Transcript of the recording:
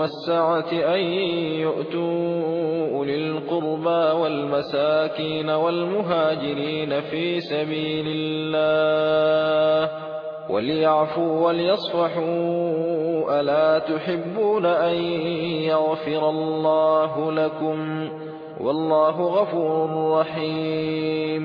وَالسَّعَةِ أَن يُؤْتُوا أُولِي الْقُرْبَىٰ وَالْمَسَاكِينَ وَالْمُهَاجِرِينَ فِي سَبِيلِ اللَّهِ وَلْيَعْفُوا وَلْيَصْفَحُوا ۗ أَلَا تُحِبُّونَ أَن يَغْفِرَ اللَّهُ لَكُمْ ۗ وَاللَّهُ غَفُورٌ رَّحِيمٌ